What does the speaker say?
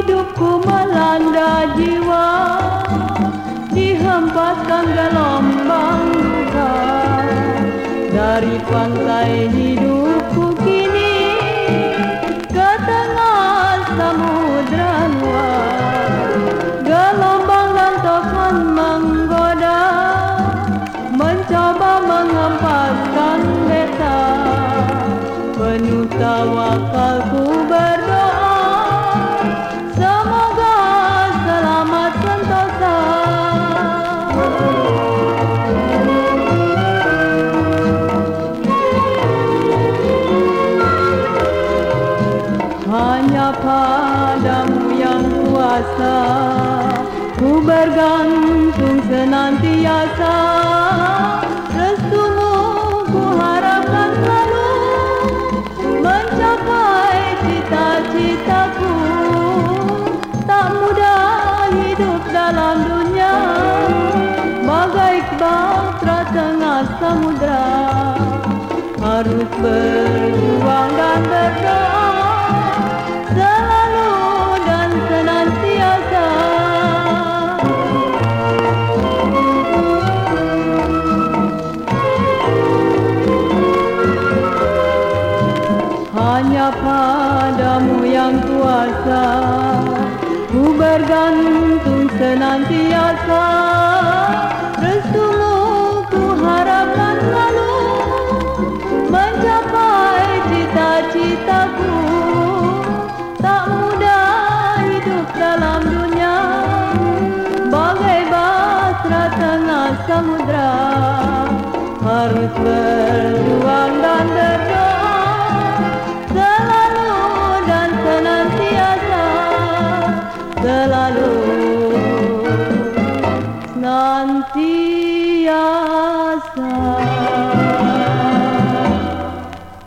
hidupku melanda jiwa dihempaskan gelombang duka dari pantai hidupku kini ke tengah samudra hanya padamu yang kuasa. Ku bergantung senantiasa. Restumu ku harapkan selalu mencapai cita-citaku. Tak mudah hidup dalam dunia. Bagai batra tengah samudra harus berjuang hanya padamu yang kuasa. Ku bergantung senantiasa. Restumu ku harapkan selalu mencapai cita-citaku. Tak mudah hidup dalam dunia. Bagai batra tengah samudra. Harus berjuang dan de la luz,